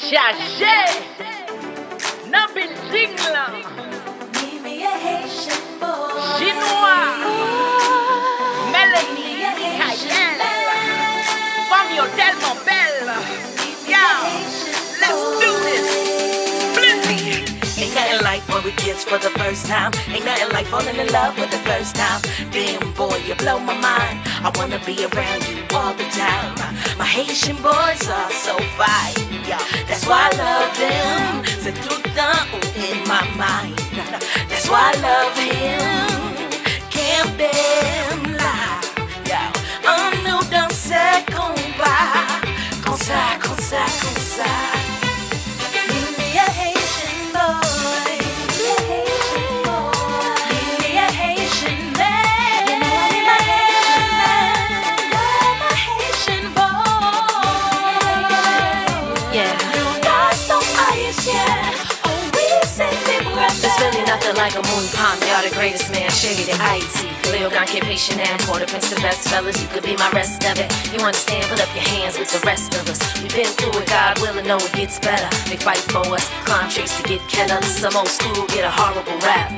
Chache. Nan Beijing lan. Jinois when we kiss for the first time. Ain't nothing like falling in love for the first time. Damn boy, you blow my mind. I wanna be around you all the time. My Haitian boys are so fine. Yeah, that's why I love them. C'est tout temps uh, in my mind. That's why I love him. Campbell, like a moon palm. Y'all the greatest man, Sherry the IT. Leo got kid patient and Port-au-Prince the best fellas. You could be my rest of it. You understand? Put up your hands with the rest of us. We've been through it, God willing, know it gets better. They fight for us, climb trees to get Kenna. Some old school get a horrible rap.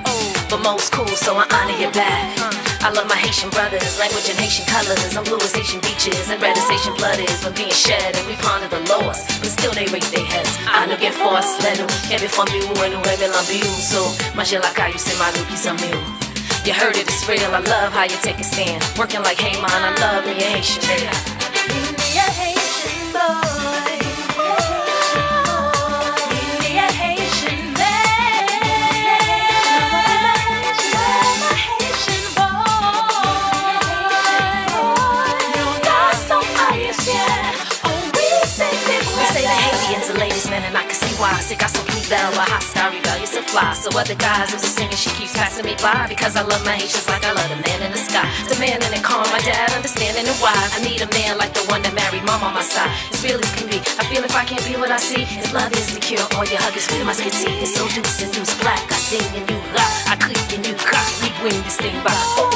But most cool, so I honor your back. I love my Haitian brothers, language and Haitian colors. I'm blue as Haitian beaches and red as Haitian blood is. When being shed and we ponder the loss, but still they raise their heads. I know get force, let them get it from you and whoever love you. So, my manger la caillou, c'est ma loup, some you. You heard it, it's real. I love how you take a stand. Working like hey man, I love me a Haitian me a Haitian boy. So a hot star, rebellious and fly. So other guys who's singer, she keeps passing me by because I love my Haitians like I love the man in the sky. The man in the car, my dad, understanding and why I need a man like the one that married mom on my side. As real as can be. I feel if I can't be what I see, his love is the cure. All your hug is with my skin tea. It's so deuce and black. I sing and you rock. I click and you cock. We bring this thing back.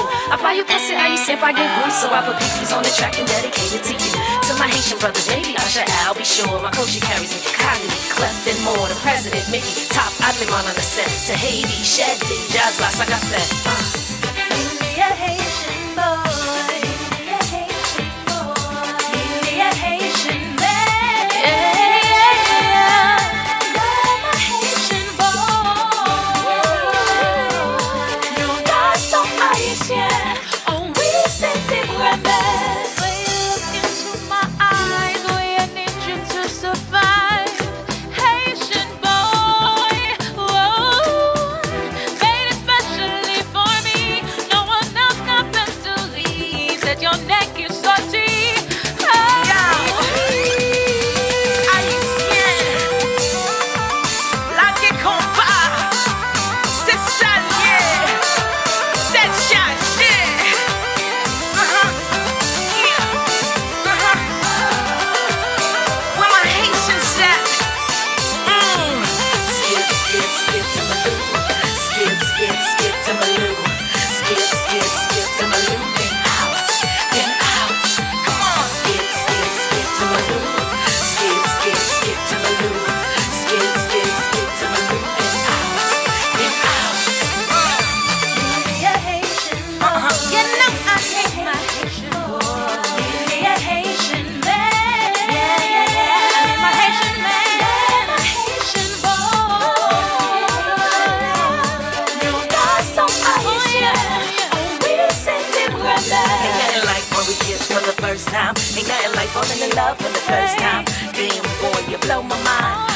I buy you pussy, I you sip, I get good. So I put pieces on the track and dedicate it to you. To my Haitian brothers, baby Usher, Al, be sure. My culture carries me. Kylie, Clef, and more. The president, Mickey, top, Adliman on the set. To Haiti, Shedley, Jazz I got that. Uh. Give me a Haitian time. Ain't nothing like falling in love for the first time. Damn boy, you blow my mind.